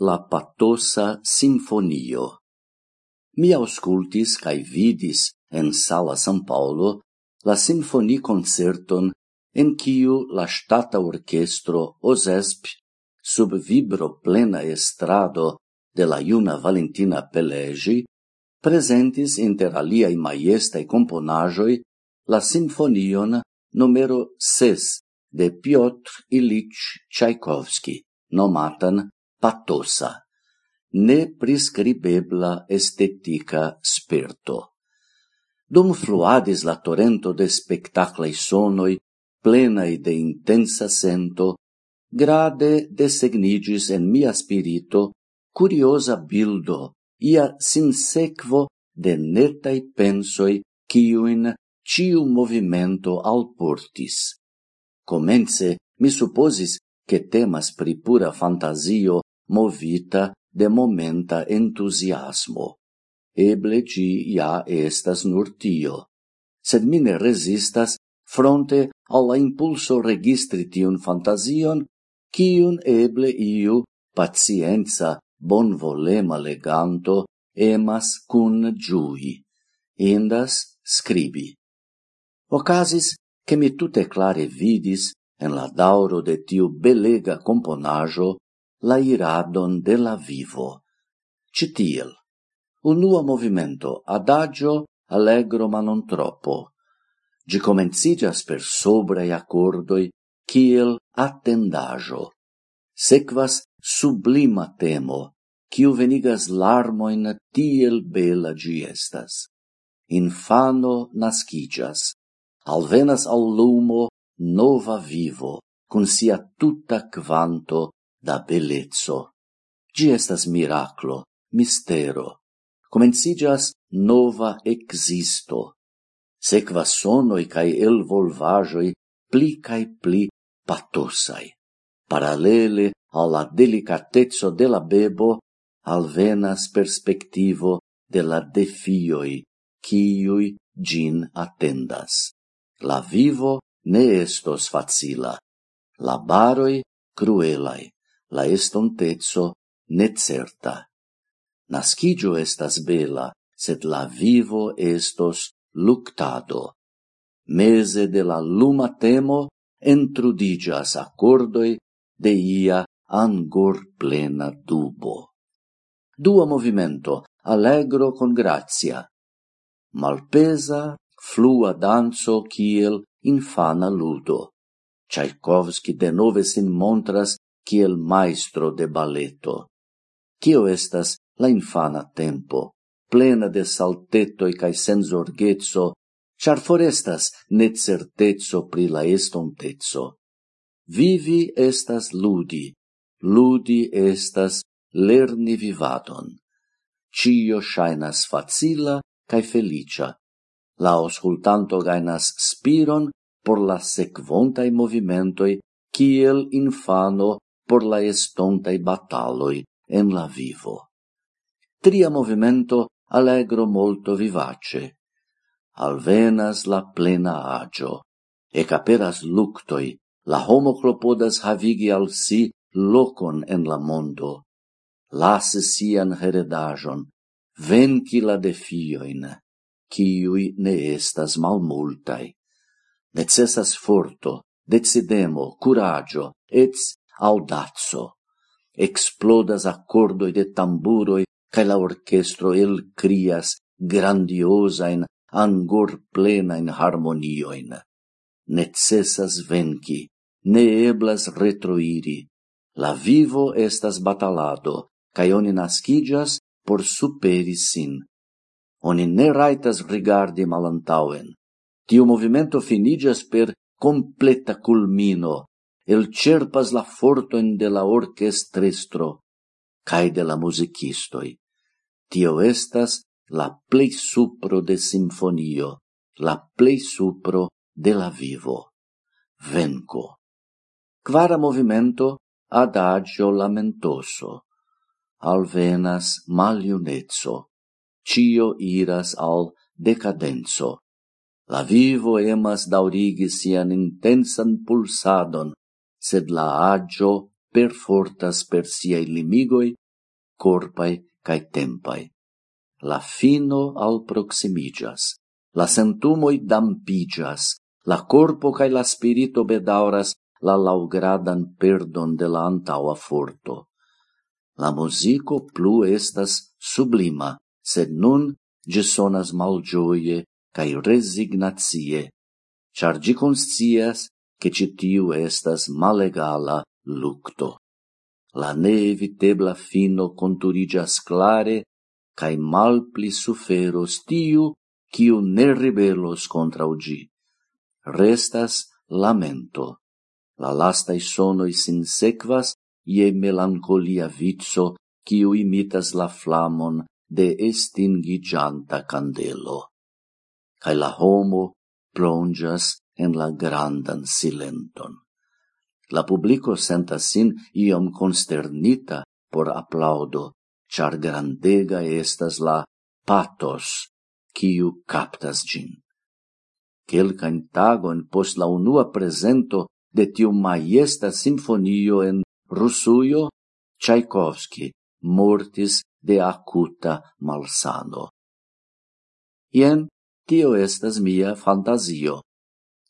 la patosa sinfonio. Mi auscultis cae vidis en Sala San Paulo la sinfoni concerton en quiu la stata orchestro OSESP sub vibro plena estrado de la iuna Valentina Pelegi presentis inter aliai maiestae componajoi la sinfonion numero 6 de Piotr Ilich Tchaikovsky, nomatan patosa, nepriscribebla estetica sperto. Dum fluadis la torrento de spectaclei sonoi, plenai de intensa sento, grade desegnigis en mia spirito curiosa bildo, ia sinsequo de netai pensoi ciuin ciu movimento alportis. Comence mi supposis che temas pri pura fantasio movita de momenta entusiasmo. Eble ci ja estas nur tio. Sed mine resistas fronte alla impulso registri tiun fantasion, kiun eble iu pacienza bonvolema leganto emas cun giui. Indas scribi. Ocasis che mi tutte clare vidis en la dauro de tiu belega componajo la iradon de la vivo. Citiel, unua movimento, adagio, allegro ma non troppo. Gi comencigas per sobrae accordoi kiel attendajo. Sequas sublima temo, kiu venigas larmoin tiel bela gi estas. Infano nascigas, alvenas al lumo nova vivo, cun sia tutta quanto da bellezzo. Gi estas miraclo, mistero. Comencigas nova existo. Sequa sonoi cae elvolvajoi pli cae pli patosai. Paralele alla delicatezzo de la bebo alvenas perspectivo de la defioi quiui gin attendas. La vivo ne estos facila, la baroi cruelai, la estontezzo necerta. Nascigio estas bela, sed la vivo estos luctado. Mese de la luma temo entrudigas accordoi de ia angor plena dubo. Dua movimento, allegro con grazia. Malpesa, flua danzo kiel infana ludo. Tchaikovsky denove sin montras kiel maestro de balletto. Kio estas la infana tempo, plena de saltetoi cae senzorgezzo, char forestas necertezzo pri la estontezzo. Vivi estas ludi, ludi estas lerni vivadon. Cio shainas facila cae felicia. La auscultanto gainas spiron por la sequontai movimentoi kiel infano por la estontai bataloi en la vivo. Tria movimento allegro molto vivace. Alvenas la plena agio, e caperas luctoi, la homo clopodas havigi al si locon en la mondo, lasse sian heredajon, venci la defioin, ciui ne estas malmultai. Necessas forto, decidemo, curagio, et audazzo. Explodas accordoi de tamburoi, cae la orchestro el crias grandiosain, angor plenain harmonioin. Necessas venci, ne eblas retroiri. La vivo estas batalado, cae oni nascidias por superi sin. Oni ne raitas rigardi malantauen. Tiu movimento finigas per completa culmino, elĉerpas la fortojn de la orchestrestro cae de la musicistoi. Tio estas la plei supro de sinfonio, la plei supro de la vivo. Venco. Quara movimento adagio lamentoso. Alvenas maliunezzo. Cio iras al decadenzo. La vivo emas daurigi sian intensan pulsadon sed la agio perfortas per siai limigoi, corpai cae tempai. La fino al proximigas, la sentumoi dampigas, la corpo cae la spirito bedauras la laugradan perdon de la antaua forto. La musico plu estas sublima, sed nun gi sonas malgioie cae resignatie, char gi conscias che citiu estas malegala lucto. La nevitebla fino conturigas clare, cae malpli suferos tiu, quiu ne ribelos contra ugi. Restas lamento. La lastai sonoi sin sequas ie melancolia vizzo, quiu imitas la flamon de estingigianta candelo. Cae la homo plongas en la grandan silenton. La publico sentas sin iom consternita por aplaudo, char grandega estas la patos, quiu captas gin. Quelcain tagon post la unua presento de tiu maiesta sinfonio en Rusujo, Tchaikovsky mortis de acuta malsano. Ien, tio estas mia fantasio,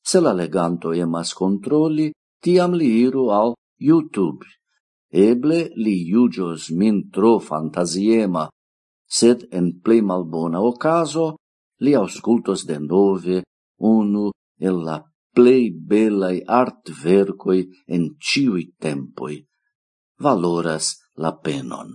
Se la leganto emas controlli, tiam li iru al YouTube. Eble li iugios min tro fantasiema, sed en plei malbona ocaso li auscultos de nove unu el la plei belai art vercoi en ciui tempoi. Valoras la penon.